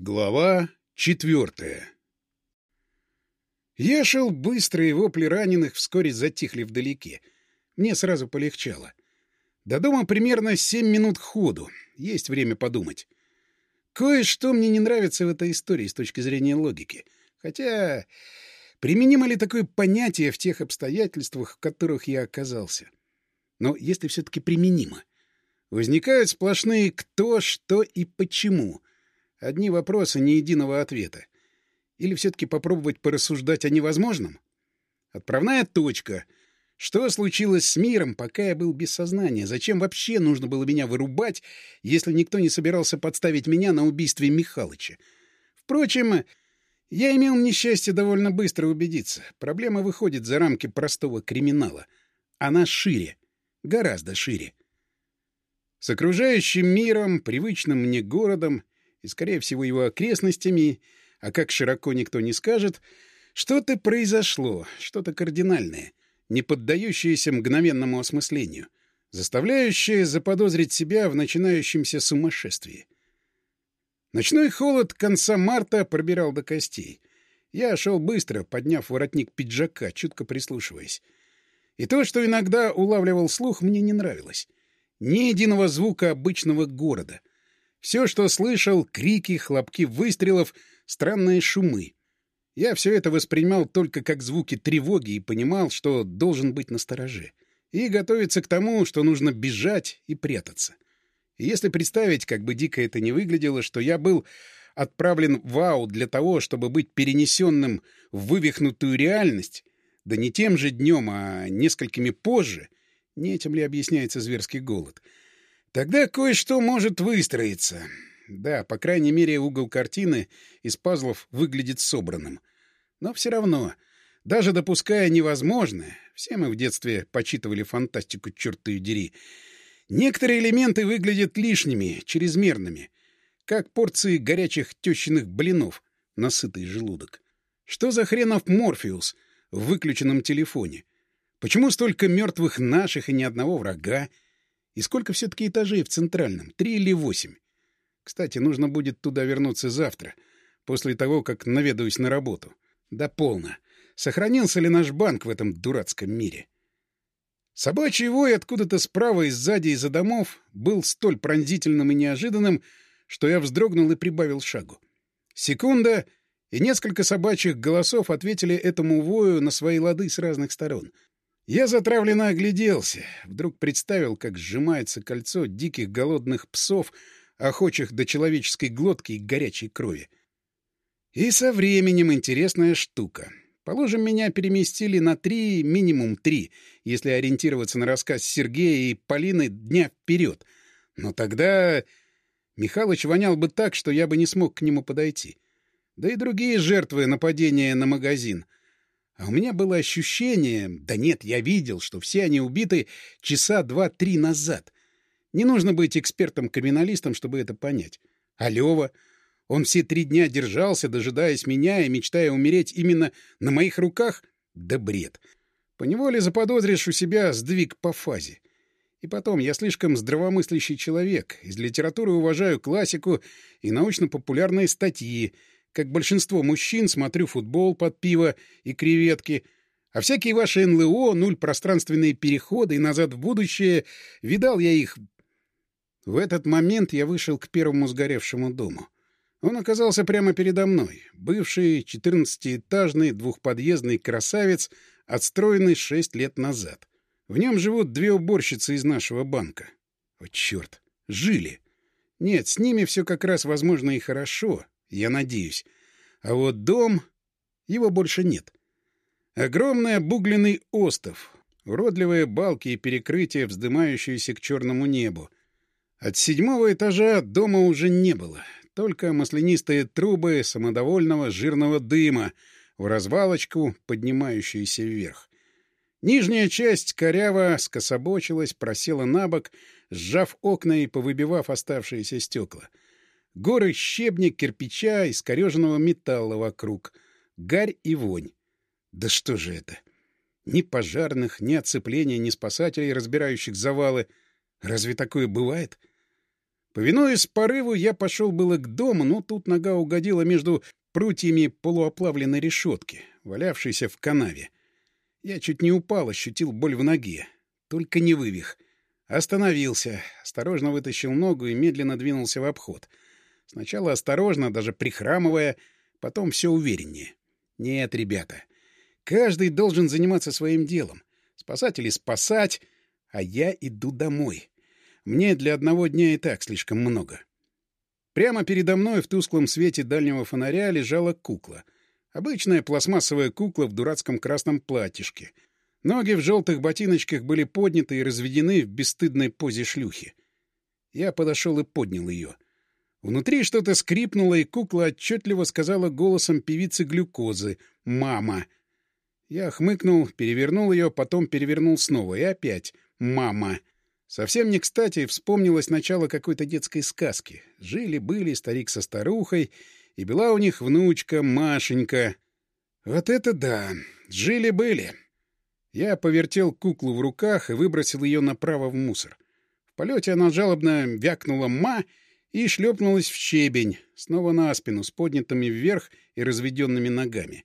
Глава четвертая Я шел быстро, и вопли раненых вскоре затихли вдалеке. Мне сразу полегчало. До дома примерно семь минут ходу. Есть время подумать. Кое-что мне не нравится в этой истории с точки зрения логики. Хотя применимо ли такое понятие в тех обстоятельствах, в которых я оказался? Но если все-таки применимо, возникают сплошные «кто», «что» и «почему», Одни вопросы, ни единого ответа. Или все-таки попробовать порассуждать о невозможном? Отправная точка. Что случилось с миром, пока я был без сознания? Зачем вообще нужно было меня вырубать, если никто не собирался подставить меня на убийстве Михалыча? Впрочем, я имел несчастье довольно быстро убедиться. Проблема выходит за рамки простого криминала. Она шире. Гораздо шире. С окружающим миром, привычным мне городом и, скорее всего, его окрестностями, а как широко никто не скажет, что-то произошло, что-то кардинальное, не поддающееся мгновенному осмыслению, заставляющее заподозрить себя в начинающемся сумасшествии. Ночной холод конца марта пробирал до костей. Я шел быстро, подняв воротник пиджака, чутко прислушиваясь. И то, что иногда улавливал слух, мне не нравилось. Ни единого звука обычного города, все, что слышал — крики, хлопки выстрелов, странные шумы. Я все это воспринимал только как звуки тревоги и понимал, что должен быть настороже. И готовиться к тому, что нужно бежать и прятаться. И если представить, как бы дико это ни выглядело, что я был отправлен в АУ для того, чтобы быть перенесенным в вывихнутую реальность, да не тем же днем, а несколькими позже, не этим ли объясняется зверский голод — Тогда кое-что может выстроиться. Да, по крайней мере, угол картины из пазлов выглядит собранным. Но все равно, даже допуская невозможное, все мы в детстве почитывали фантастику, черт ее дери, некоторые элементы выглядят лишними, чрезмерными, как порции горячих тещиных блинов на сытый желудок. Что за хренов Морфеус в выключенном телефоне? Почему столько мертвых наших и ни одного врага? И сколько все-таки этажей в Центральном? Три или восемь? Кстати, нужно будет туда вернуться завтра, после того, как наведаюсь на работу. Да полно. Сохранился ли наш банк в этом дурацком мире? Собачий вой откуда-то справа и сзади из-за домов был столь пронзительным и неожиданным, что я вздрогнул и прибавил шагу. Секунда, и несколько собачьих голосов ответили этому вою на свои лады с разных сторон — я затравленно огляделся. Вдруг представил, как сжимается кольцо диких голодных псов, охочих до человеческой глотки и горячей крови. И со временем интересная штука. Положим, меня переместили на три, минимум три, если ориентироваться на рассказ Сергея и Полины дня вперед. Но тогда Михалыч вонял бы так, что я бы не смог к нему подойти. Да и другие жертвы нападения на магазин — а у меня было ощущение, да нет, я видел, что все они убиты часа два-три назад. Не нужно быть экспертом-криминалистом, чтобы это понять. А Лёва? Он все три дня держался, дожидаясь меня и мечтая умереть именно на моих руках? Да бред. Поневоле заподозришь у себя сдвиг по фазе. И потом, я слишком здравомыслящий человек. Из литературы уважаю классику и научно-популярные статьи — как большинство мужчин, смотрю футбол под пиво и креветки, а всякие ваши НЛО, нуль пространственные переходы и назад в будущее, видал я их. В этот момент я вышел к первому сгоревшему дому. Он оказался прямо передо мной. Бывший четырнадцатиэтажный двухподъездный красавец, отстроенный шесть лет назад. В нем живут две уборщицы из нашего банка. О, черт! Жили! Нет, с ними все как раз возможно и хорошо, я надеюсь. А вот дом... Его больше нет. Огромный обугленный остов, уродливые балки и перекрытия, вздымающиеся к черному небу. От седьмого этажа дома уже не было. Только маслянистые трубы самодовольного жирного дыма в развалочку, поднимающиеся вверх. Нижняя часть коряво скособочилась, просела на бок, сжав окна и повыбивав оставшиеся стекла — Горы щебня, кирпича, искореженного металла вокруг. Гарь и вонь. Да что же это? Ни пожарных, ни оцепления, ни спасателей, разбирающих завалы. Разве такое бывает? Повинуясь порыву, я пошел было к дому, но тут нога угодила между прутьями полуоплавленной решетки, валявшейся в канаве. Я чуть не упал, ощутил боль в ноге. Только не вывих. Остановился, осторожно вытащил ногу и медленно двинулся в обход. Сначала осторожно, даже прихрамывая, потом все увереннее. Нет, ребята, каждый должен заниматься своим делом. Спасать или спасать, а я иду домой. Мне для одного дня и так слишком много. Прямо передо мной в тусклом свете дальнего фонаря лежала кукла. Обычная пластмассовая кукла в дурацком красном платьишке. Ноги в желтых ботиночках были подняты и разведены в бесстыдной позе шлюхи. Я подошел и поднял ее. Внутри что-то скрипнуло, и кукла отчетливо сказала голосом певицы глюкозы «Мама». Я хмыкнул, перевернул ее, потом перевернул снова, и опять «Мама». Совсем не кстати вспомнилось начало какой-то детской сказки. Жили-были старик со старухой, и была у них внучка Машенька. Вот это да! Жили-были! Я повертел куклу в руках и выбросил ее направо в мусор. В полете она жалобно вякнула «ма» и шлепнулась в щебень, снова на спину, с поднятыми вверх и разведенными ногами.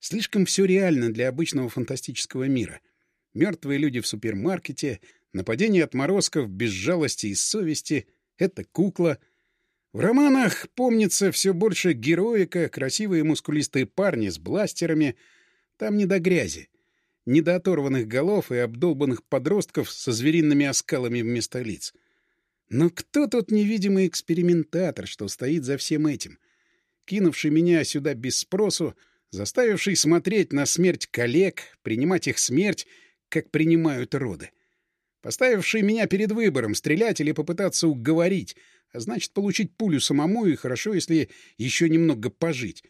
Слишком все реально для обычного фантастического мира. Мертвые люди в супермаркете — Нападение отморозков без жалости и совести — это кукла. В романах помнится все больше героика, красивые мускулистые парни с бластерами. Там не до грязи. Не голов и обдолбанных подростков со звериными оскалами вместо лиц. Но кто тот невидимый экспериментатор, что стоит за всем этим? Кинувший меня сюда без спросу, заставивший смотреть на смерть коллег, принимать их смерть, как принимают роды поставивший меня перед выбором, стрелять или попытаться уговорить, а значит, получить пулю самому и хорошо, если еще немного пожить,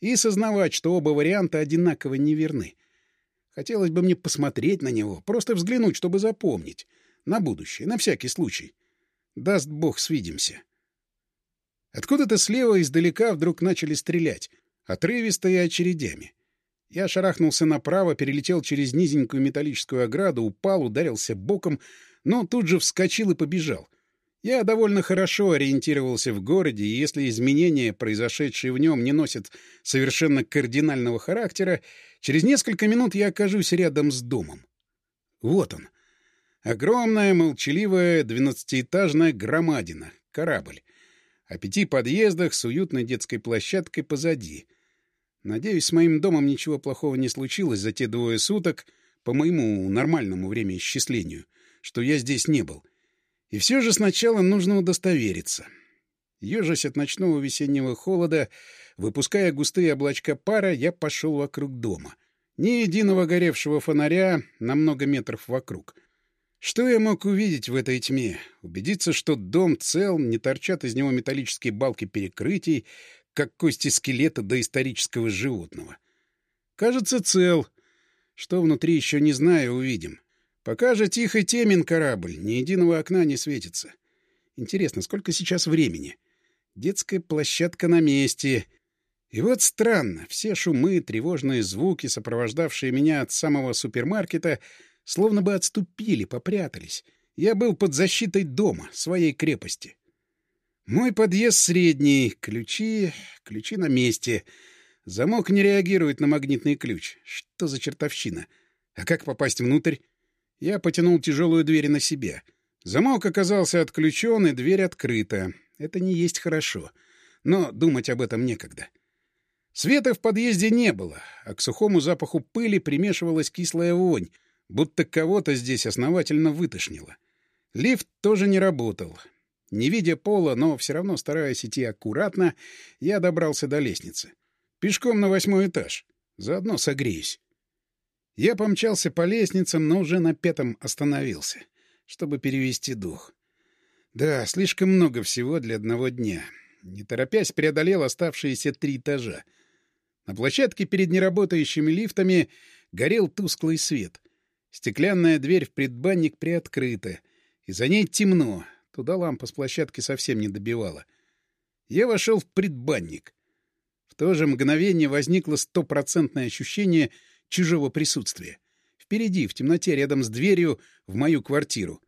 и сознавать, что оба варианта одинаково неверны. Хотелось бы мне посмотреть на него, просто взглянуть, чтобы запомнить. На будущее, на всякий случай. Даст бог, свидимся. Откуда-то слева издалека вдруг начали стрелять, отрывисто и очередями. Я шарахнулся направо, перелетел через низенькую металлическую ограду, упал, ударился боком, но тут же вскочил и побежал. Я довольно хорошо ориентировался в городе, и если изменения, произошедшие в нем, не носят совершенно кардинального характера, через несколько минут я окажусь рядом с домом. Вот он. Огромная, молчаливая, двенадцатиэтажная громадина, корабль. О пяти подъездах с уютной детской площадкой позади — Надеюсь, с моим домом ничего плохого не случилось за те двое суток, по моему нормальному времяисчислению, что я здесь не был. И все же сначала нужно удостовериться. Ежась от ночного весеннего холода, выпуская густые облачка пара, я пошел вокруг дома. Ни единого горевшего фонаря на много метров вокруг. Что я мог увидеть в этой тьме? Убедиться, что дом цел, не торчат из него металлические балки перекрытий, как кости скелета доисторического животного. Кажется, цел. Что внутри еще не знаю, увидим. Пока же тихо темен корабль, ни единого окна не светится. Интересно, сколько сейчас времени? Детская площадка на месте. И вот странно, все шумы, тревожные звуки, сопровождавшие меня от самого супермаркета, словно бы отступили, попрятались. Я был под защитой дома, своей крепости. Мой подъезд средний, ключи... ключи на месте. Замок не реагирует на магнитный ключ. Что за чертовщина? А как попасть внутрь? Я потянул тяжелую дверь на себя. Замок оказался отключен, и дверь открыта. Это не есть хорошо. Но думать об этом некогда. Света в подъезде не было, а к сухому запаху пыли примешивалась кислая вонь, будто кого-то здесь основательно вытошнило. Лифт тоже не работал. Не видя пола, но все равно стараясь идти аккуратно, я добрался до лестницы. Пешком на восьмой этаж. Заодно согреюсь. Я помчался по лестницам, но уже на пятом остановился, чтобы перевести дух. Да, слишком много всего для одного дня. Не торопясь, преодолел оставшиеся три этажа. На площадке перед неработающими лифтами горел тусклый свет. Стеклянная дверь в предбанник приоткрыта, и за ней темно, Туда лампа с площадки совсем не добивала. Я вошел в предбанник. В то же мгновение возникло стопроцентное ощущение чужого присутствия. Впереди, в темноте, рядом с дверью, в мою квартиру.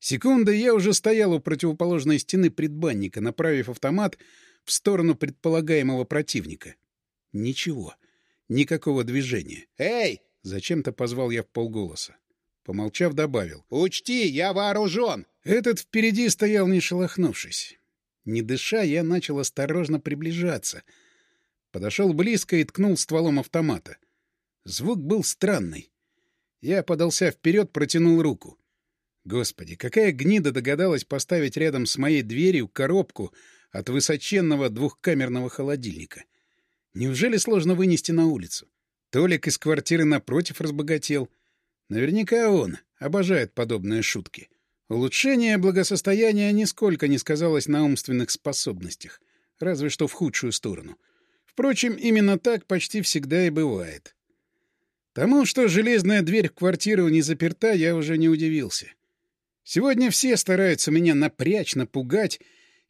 Секунда, я уже стоял у противоположной стены предбанника, направив автомат в сторону предполагаемого противника. Ничего. Никакого движения. «Эй!» — зачем-то позвал я в полголоса. Помолчав, добавил. «Учти, я вооружен!» Этот впереди стоял, не шелохнувшись. Не дыша, я начал осторожно приближаться. Подошел близко и ткнул стволом автомата. Звук был странный. Я подался вперед, протянул руку. Господи, какая гнида догадалась поставить рядом с моей дверью коробку от высоченного двухкамерного холодильника. Неужели сложно вынести на улицу? Толик из квартиры напротив разбогател. Наверняка он обожает подобные шутки. Улучшение благосостояния нисколько не сказалось на умственных способностях, разве что в худшую сторону. Впрочем, именно так почти всегда и бывает. Тому, что железная дверь в квартиру не заперта, я уже не удивился. Сегодня все стараются меня напрячь, напугать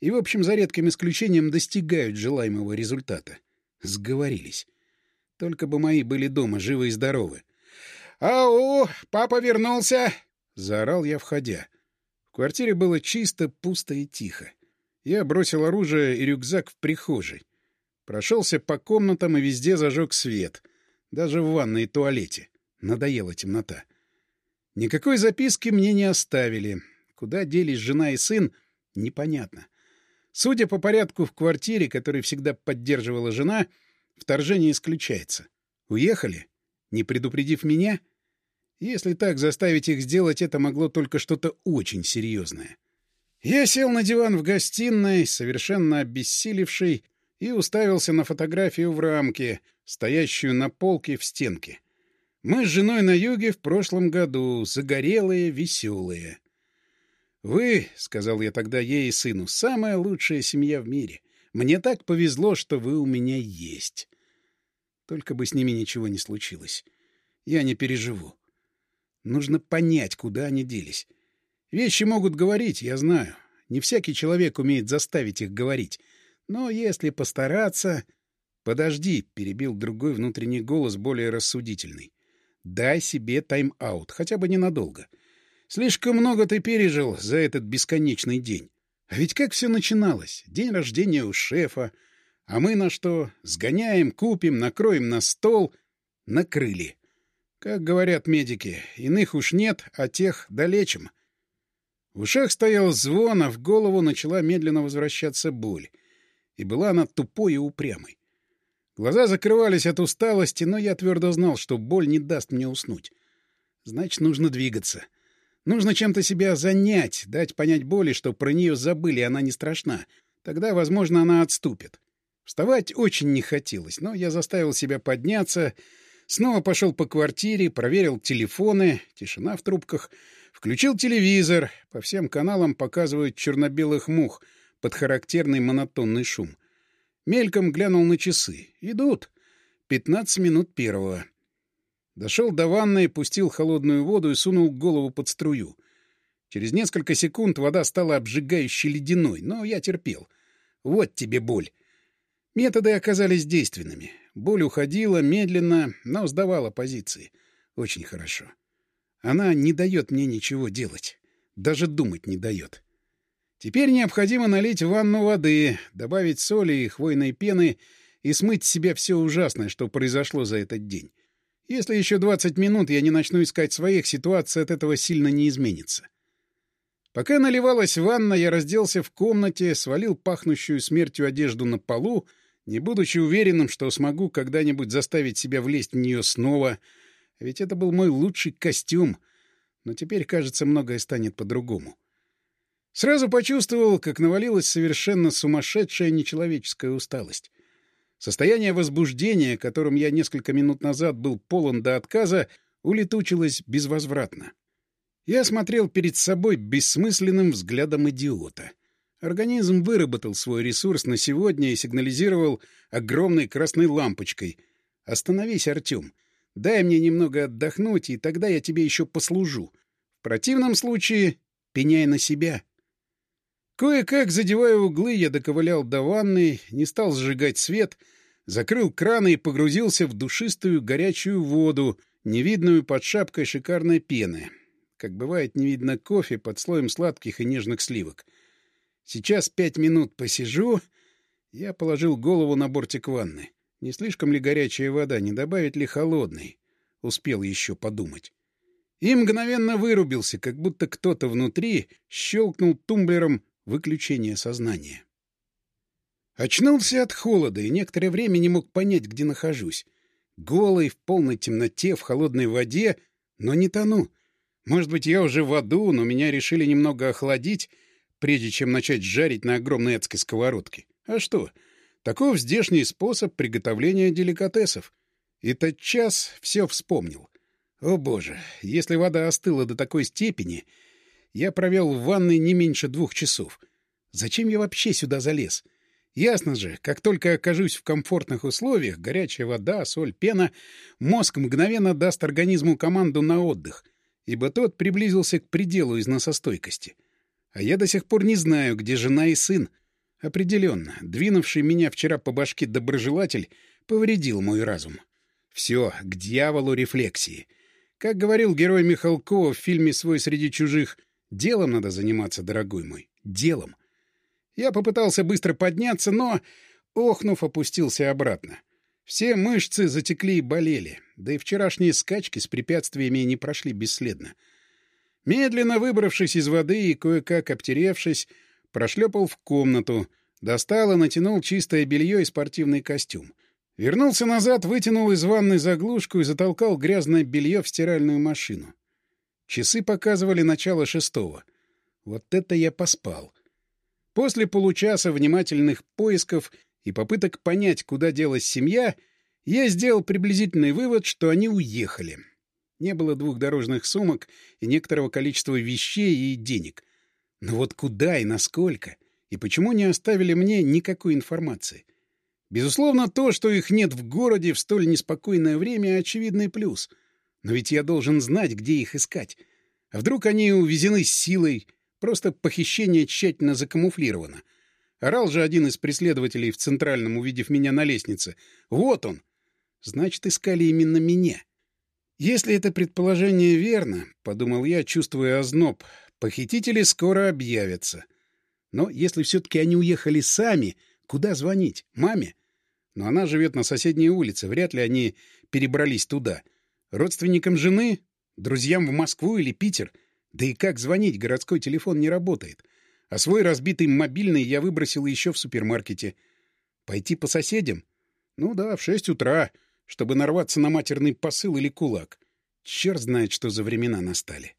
и, в общем, за редким исключением, достигают желаемого результата. Сговорились. Только бы мои были дома, живы и здоровы. «Ау! Папа вернулся!» — заорал я, входя. В квартире было чисто, пусто и тихо. Я бросил оружие и рюкзак в прихожей. Прошелся по комнатам и везде зажег свет. Даже в ванной и туалете. Надоела темнота. Никакой записки мне не оставили. Куда делись жена и сын, непонятно. Судя по порядку в квартире, который всегда поддерживала жена, вторжение исключается. Уехали? Не предупредив меня? Если так заставить их сделать, это могло только что-то очень серьезное. Я сел на диван в гостиной, совершенно обессилевший, и уставился на фотографию в рамке, стоящую на полке в стенке. Мы с женой на юге в прошлом году, загорелые, веселые. «Вы, — сказал я тогда ей и сыну, — самая лучшая семья в мире. Мне так повезло, что вы у меня есть. Только бы с ними ничего не случилось. Я не переживу. Нужно понять, куда они делись. Вещи могут говорить, я знаю. Не всякий человек умеет заставить их говорить. Но если постараться... «Подожди», — перебил другой внутренний голос, более рассудительный. «Дай себе тайм-аут, хотя бы ненадолго. Слишком много ты пережил за этот бесконечный день. А ведь как все начиналось? День рождения у шефа. А мы на что? Сгоняем, купим, накроем на стол. Накрыли. Как говорят медики, иных уж нет, а тех долечим». В ушах стоял звон, а в голову начала медленно возвращаться боль и была она тупой и упрямой. Глаза закрывались от усталости, но я твердо знал, что боль не даст мне уснуть. Значит, нужно двигаться. Нужно чем-то себя занять, дать понять боли, что про нее забыли, она не страшна. Тогда, возможно, она отступит. Вставать очень не хотелось, но я заставил себя подняться, снова пошел по квартире, проверил телефоны, тишина в трубках, включил телевизор, по всем каналам показывают черно-белых мух — под характерный монотонный шум. Мельком глянул на часы. Идут. Пятнадцать минут первого. Дошел до ванной, пустил холодную воду и сунул голову под струю. Через несколько секунд вода стала обжигающе ледяной, но я терпел. Вот тебе боль. Методы оказались действенными. Боль уходила медленно, но сдавала позиции. Очень хорошо. Она не дает мне ничего делать. Даже думать не дает. Теперь необходимо налить в ванну воды, добавить соли и хвойной пены и смыть с себя все ужасное, что произошло за этот день. Если еще 20 минут я не начну искать своих, ситуация от этого сильно не изменится. Пока наливалась ванна, я разделся в комнате, свалил пахнущую смертью одежду на полу, не будучи уверенным, что смогу когда-нибудь заставить себя влезть в нее снова. Ведь это был мой лучший костюм. Но теперь, кажется, многое станет по-другому. Сразу почувствовал, как навалилась совершенно сумасшедшая нечеловеческая усталость. Состояние возбуждения, которым я несколько минут назад был полон до отказа, улетучилось безвозвратно. Я смотрел перед собой бессмысленным взглядом идиота. Организм выработал свой ресурс на сегодня и сигнализировал огромной красной лампочкой. «Остановись, Артем. Дай мне немного отдохнуть, и тогда я тебе еще послужу. В противном случае пеняй на себя». Кое-как, задевая углы, я доковылял до ванной, не стал сжигать свет, закрыл краны и погрузился в душистую горячую воду, невидную под шапкой шикарной пены. как бывает не видно кофе под слоем сладких и нежных сливок. Сейчас пять минут посижу. Я положил голову на бортик ванны. Не слишком ли горячая вода, не добавить ли холодной? Успел еще подумать. И мгновенно вырубился, как будто кто-то внутри щелкнул тумблером выключения сознания. Очнулся от холода и некоторое время не мог понять, где нахожусь. Голый, в полной темноте, в холодной воде, но не тону. Может быть, я уже в аду, но меня решили немного охладить, прежде чем начать жарить на огромной адской сковородке. А что? Таков здешний способ приготовления деликатесов. И тотчас все вспомнил. О боже, если вода остыла до такой степени... Я провел в ванной не меньше двух часов. Зачем я вообще сюда залез? Ясно же, как только окажусь в комфортных условиях, горячая вода, соль, пена, мозг мгновенно даст организму команду на отдых, ибо тот приблизился к пределу износостойкости. А я до сих пор не знаю, где жена и сын. Определенно, двинувший меня вчера по башке доброжелатель повредил мой разум. Все, к дьяволу рефлексии. Как говорил герой Михалкова в фильме «Свой среди чужих», делом надо заниматься, дорогой мой, делом. Я попытался быстро подняться, но, охнув, опустился обратно. Все мышцы затекли и болели, да и вчерашние скачки с препятствиями не прошли бесследно. Медленно выбравшись из воды и кое-как обтеревшись, прошлепал в комнату, достал и натянул чистое белье и спортивный костюм. Вернулся назад, вытянул из ванной заглушку и затолкал грязное белье в стиральную машину. Часы показывали начало шестого. Вот это я поспал. После получаса внимательных поисков и попыток понять, куда делась семья, я сделал приблизительный вывод, что они уехали. Не было двух дорожных сумок и некоторого количества вещей и денег. Но вот куда и насколько? И почему не оставили мне никакой информации? — Безусловно, то, что их нет в городе в столь неспокойное время, — очевидный плюс. Но ведь я должен знать, где их искать. А вдруг они увезены силой, просто похищение тщательно закамуфлировано. Орал же один из преследователей в Центральном, увидев меня на лестнице. «Вот он!» Значит, искали именно меня. Если это предположение верно, — подумал я, чувствуя озноб, — похитители скоро объявятся. Но если все-таки они уехали сами, куда звонить? Маме? Но она живет на соседней улице, вряд ли они перебрались туда. Родственникам жены? Друзьям в Москву или Питер? Да и как звонить? Городской телефон не работает. А свой разбитый мобильный я выбросил еще в супермаркете. Пойти по соседям? Ну да, в шесть утра, чтобы нарваться на матерный посыл или кулак. Черт знает, что за времена настали.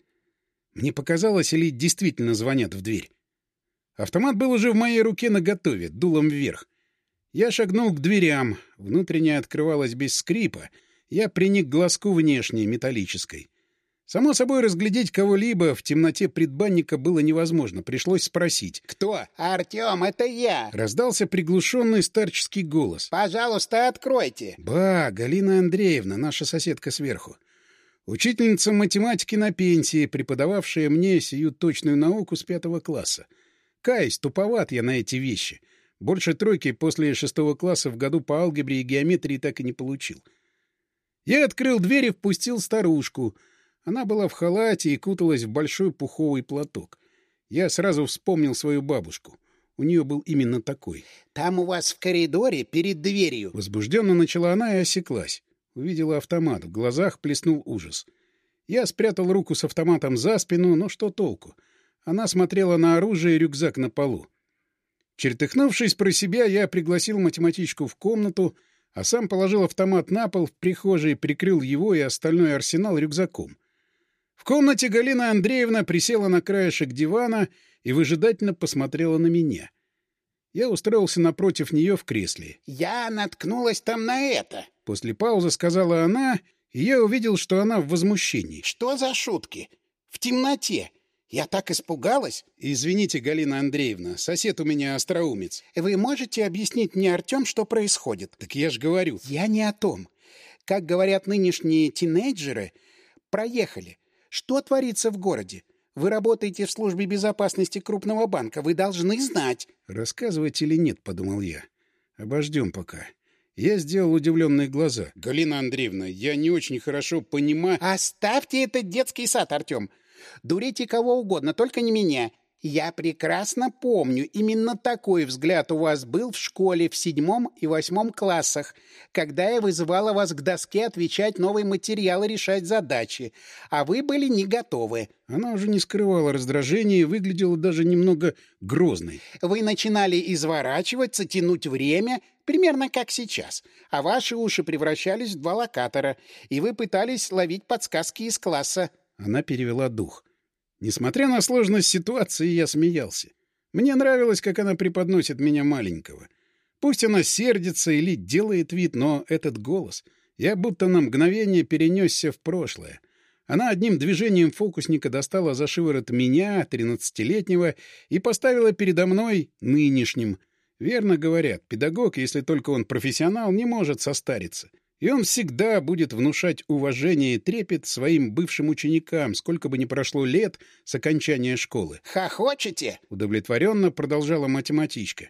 Мне показалось, или действительно звонят в дверь. Автомат был уже в моей руке наготове, дулом вверх. Я шагнул к дверям. Внутренняя открывалась без скрипа. Я приник к глазку внешней, металлической. Само собой, разглядеть кого-либо в темноте предбанника было невозможно. Пришлось спросить. «Кто?» «Артем, это я!» Раздался приглушенный старческий голос. «Пожалуйста, откройте!» «Ба, Галина Андреевна, наша соседка сверху. Учительница математики на пенсии, преподававшая мне сию точную науку с пятого класса. Каюсь, туповат я на эти вещи. Больше тройки после шестого класса в году по алгебре и геометрии так и не получил. Я открыл дверь и впустил старушку. Она была в халате и куталась в большой пуховый платок. Я сразу вспомнил свою бабушку. У нее был именно такой. — Там у вас в коридоре, перед дверью. Возбужденно начала она и осеклась. Увидела автомат. В глазах плеснул ужас. Я спрятал руку с автоматом за спину, но что толку? Она смотрела на оружие и рюкзак на полу. Чертыхнувшись про себя, я пригласил математичку в комнату, а сам положил автомат на пол в прихожей, прикрыл его и остальной арсенал рюкзаком. В комнате Галина Андреевна присела на краешек дивана и выжидательно посмотрела на меня. Я устроился напротив нее в кресле. «Я наткнулась там на это!» После паузы сказала она, и я увидел, что она в возмущении. «Что за шутки? В темноте! Я так испугалась. Извините, Галина Андреевна, сосед у меня остроумец. Вы можете объяснить мне, Артем, что происходит? Так я ж говорю. Я не о том. Как говорят нынешние тинейджеры, проехали. Что творится в городе? Вы работаете в службе безопасности крупного банка. Вы должны знать. Рассказывать или нет, подумал я. Обождем пока. Я сделал удивленные глаза. «Галина Андреевна, я не очень хорошо понимаю...» «Оставьте этот детский сад, Артем. Дурите кого угодно, только не меня. Я прекрасно помню, именно такой взгляд у вас был в школе в седьмом и восьмом классах, когда я вызывала вас к доске отвечать новый материал и решать задачи, а вы были не готовы. Она уже не скрывала раздражения и выглядела даже немного грозной. Вы начинали изворачиваться, тянуть время, примерно как сейчас, а ваши уши превращались в два локатора, и вы пытались ловить подсказки из класса. Она перевела дух. Несмотря на сложность ситуации, я смеялся. Мне нравилось, как она преподносит меня маленького. Пусть она сердится или делает вид, но этот голос... Я будто на мгновение перенесся в прошлое. Она одним движением фокусника достала за шиворот меня, тринадцатилетнего, и поставила передо мной нынешним. Верно говорят, педагог, если только он профессионал, не может состариться. И он всегда будет внушать уважение и трепет своим бывшим ученикам, сколько бы ни прошло лет с окончания школы. «Хохочете?» — удовлетворенно продолжала математичка.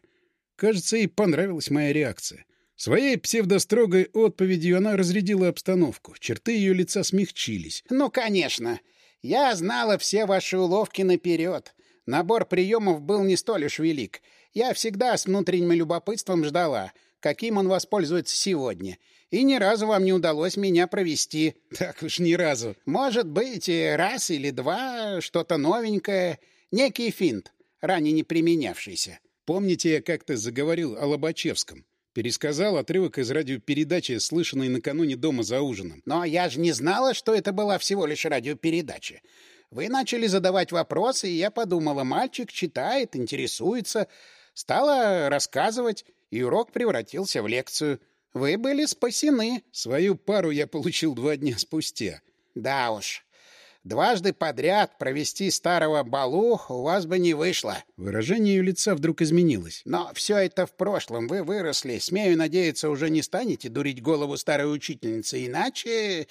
Кажется, ей понравилась моя реакция. Своей псевдострогой отповедью она разрядила обстановку. Черты ее лица смягчились. «Ну, конечно. Я знала все ваши уловки наперед. Набор приемов был не столь уж велик. Я всегда с внутренним любопытством ждала, каким он воспользуется сегодня. И ни разу вам не удалось меня провести. Так уж ни разу. Может быть, раз или два, что-то новенькое. Некий финт, ранее не применявшийся. Помните, я как-то заговорил о Лобачевском? Пересказал отрывок из радиопередачи, слышанной накануне дома за ужином. Но я же не знала, что это была всего лишь радиопередача. Вы начали задавать вопросы, и я подумала, мальчик читает, интересуется. Стала рассказывать, и урок превратился в лекцию. Вы были спасены. Свою пару я получил два дня спустя. Да уж. Дважды подряд провести старого балу у вас бы не вышло. Выражение ее лица вдруг изменилось. Но все это в прошлом. Вы выросли. Смею надеяться, уже не станете дурить голову старой учительницы. Иначе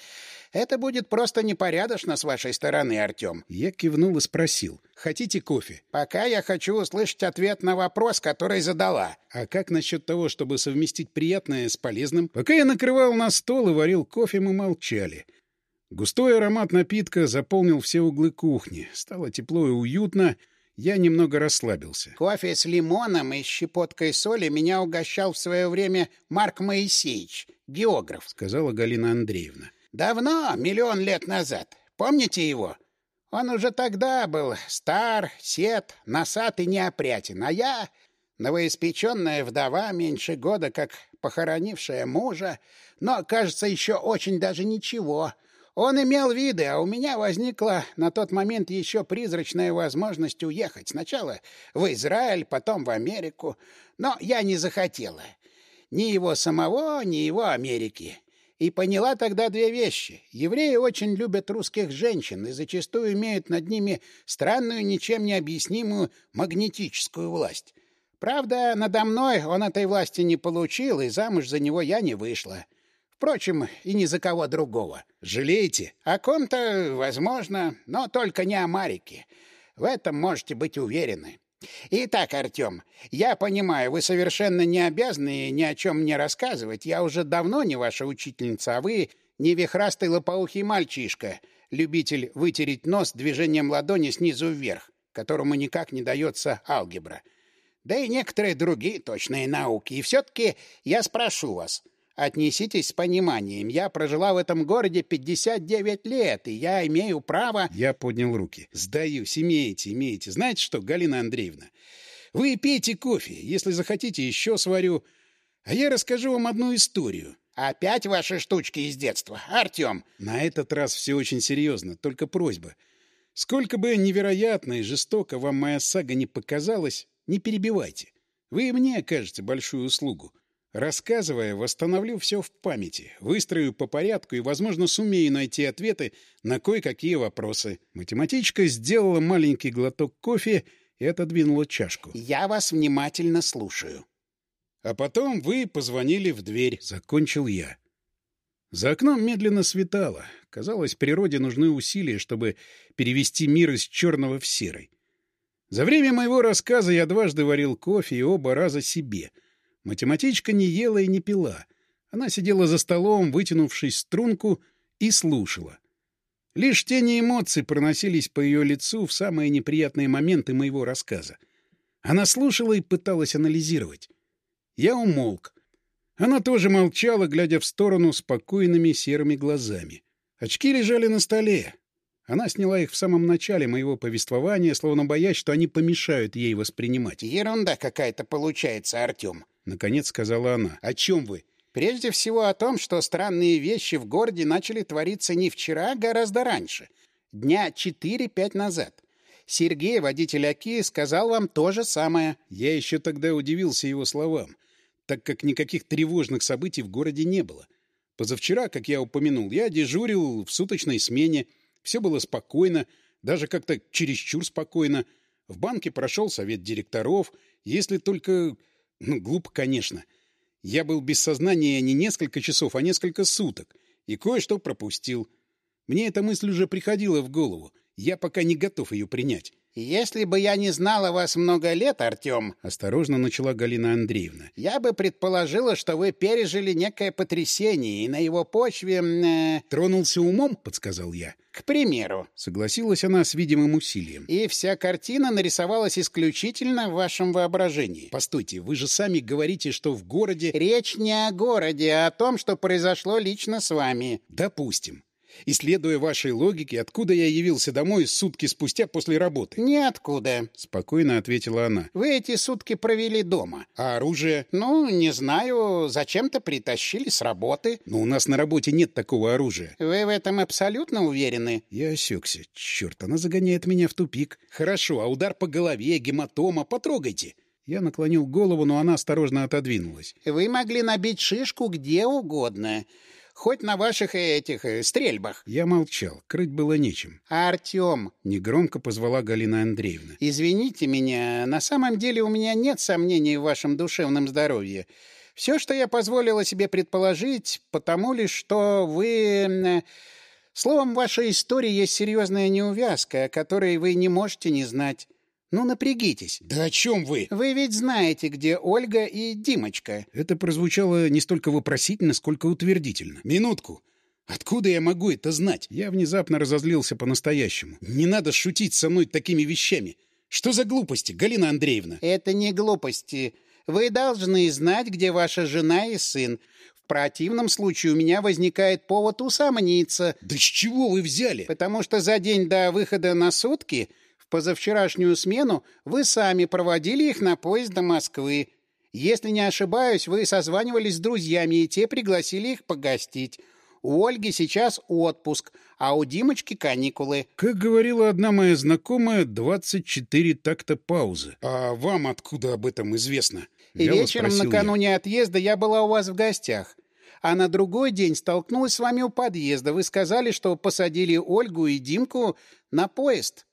это будет просто непорядочно с вашей стороны, Артем. Я кивнул и спросил. Хотите кофе? Пока я хочу услышать ответ на вопрос, который задала. А как насчет того, чтобы совместить приятное с полезным? Пока я накрывал на стол и варил кофе, мы молчали. Густой аромат напитка заполнил все углы кухни. Стало тепло и уютно. Я немного расслабился. Кофе с лимоном и щепоткой соли меня угощал в свое время Марк Моисеевич, географ, — сказала Галина Андреевна. Давно, миллион лет назад. Помните его? Он уже тогда был стар, сед, носат и неопрятен, а я — новоиспеченная вдова, меньше года как похоронившая мужа, но, кажется, еще очень даже ничего — он имел виды, а у меня возникла на тот момент еще призрачная возможность уехать. Сначала в Израиль, потом в Америку. Но я не захотела. Ни его самого, ни его Америки. И поняла тогда две вещи. Евреи очень любят русских женщин и зачастую имеют над ними странную, ничем не объяснимую магнетическую власть. Правда, надо мной он этой власти не получил, и замуж за него я не вышла. Впрочем, и ни за кого другого. Жалеете? О ком-то, возможно, но только не о Марике. В этом можете быть уверены. Итак, Артем, я понимаю, вы совершенно не обязаны ни о чем мне рассказывать. Я уже давно не ваша учительница, а вы не вихрастый лопоухий мальчишка, любитель вытереть нос движением ладони снизу вверх, которому никак не дается алгебра. Да и некоторые другие точные науки. И все-таки я спрошу вас — Отнеситесь с пониманием. Я прожила в этом городе 59 лет, и я имею право...» Я поднял руки. «Сдаюсь, имеете, имеете. Знаете что, Галина Андреевна, вы пейте кофе. Если захотите, еще сварю. А я расскажу вам одну историю». «Опять ваши штучки из детства, Артем?» «На этот раз все очень серьезно, только просьба. Сколько бы невероятно и жестоко вам моя сага не показалась, не перебивайте. Вы мне окажете большую услугу. Рассказывая, восстановлю все в памяти, выстрою по порядку и, возможно, сумею найти ответы на кое-какие вопросы. Математичка сделала маленький глоток кофе и отодвинула чашку. «Я вас внимательно слушаю». А потом вы позвонили в дверь. Закончил я. За окном медленно светало. Казалось, природе нужны усилия, чтобы перевести мир из черного в серый. За время моего рассказа я дважды варил кофе и оба раза себе — Математичка не ела и не пила. Она сидела за столом, вытянувшись струнку, и слушала. Лишь тени эмоций проносились по ее лицу в самые неприятные моменты моего рассказа. Она слушала и пыталась анализировать. Я умолк. Она тоже молчала, глядя в сторону спокойными серыми глазами. Очки лежали на столе. Она сняла их в самом начале моего повествования, словно боясь, что они помешают ей воспринимать. «Ерунда какая-то получается, Артем», — наконец сказала она. «О чем вы?» «Прежде всего о том, что странные вещи в городе начали твориться не вчера, а гораздо раньше. Дня четыре-пять назад. Сергей, водитель Аки, сказал вам то же самое». Я еще тогда удивился его словам, так как никаких тревожных событий в городе не было. Позавчера, как я упомянул, я дежурил в суточной смене — все было спокойно, даже как-то чересчур спокойно. В банке прошел совет директоров, если только... Ну, глупо, конечно. Я был без сознания не несколько часов, а несколько суток, и кое-что пропустил. Мне эта мысль уже приходила в голову. Я пока не готов ее принять. «Если бы я не знала вас много лет, Артем...» — осторожно начала Галина Андреевна. «Я бы предположила, что вы пережили некое потрясение, и на его почве...» э... «Тронулся умом?» — подсказал я. «К примеру». Согласилась она с видимым усилием. «И вся картина нарисовалась исключительно в вашем воображении». «Постойте, вы же сами говорите, что в городе...» «Речь не о городе, а о том, что произошло лично с вами». «Допустим. И следуя вашей логике, откуда я явился домой сутки спустя после работы? Ниоткуда, спокойно ответила она. Вы эти сутки провели дома. А оружие? Ну, не знаю, зачем-то притащили с работы. Но у нас на работе нет такого оружия. Вы в этом абсолютно уверены? Я осекся. Черт, она загоняет меня в тупик. Хорошо, а удар по голове, гематома, потрогайте. Я наклонил голову, но она осторожно отодвинулась. Вы могли набить шишку где угодно. Хоть на ваших этих э, стрельбах. Я молчал. Крыть было нечем. Артем, негромко позвала Галина Андреевна. Извините меня, на самом деле у меня нет сомнений в вашем душевном здоровье. Все, что я позволила себе предположить, потому лишь, что вы... Э, словом, в вашей истории есть серьезная неувязка, о которой вы не можете не знать. Ну, напрягитесь. Да о чем вы? Вы ведь знаете, где Ольга и Димочка. Это прозвучало не столько вопросительно, сколько утвердительно. Минутку. Откуда я могу это знать? Я внезапно разозлился по-настоящему. Не надо шутить со мной такими вещами. Что за глупости, Галина Андреевна? Это не глупости. Вы должны знать, где ваша жена и сын. В противном случае у меня возникает повод усомниться. Да с чего вы взяли? Потому что за день до выхода на сутки позавчерашнюю смену вы сами проводили их на поезд до Москвы. Если не ошибаюсь, вы созванивались с друзьями, и те пригласили их погостить. У Ольги сейчас отпуск, а у Димочки каникулы. Как говорила одна моя знакомая, 24 такта паузы. А вам откуда об этом известно? И вечером накануне я. отъезда я была у вас в гостях. А на другой день столкнулась с вами у подъезда. Вы сказали, что посадили Ольгу и Димку на поезд.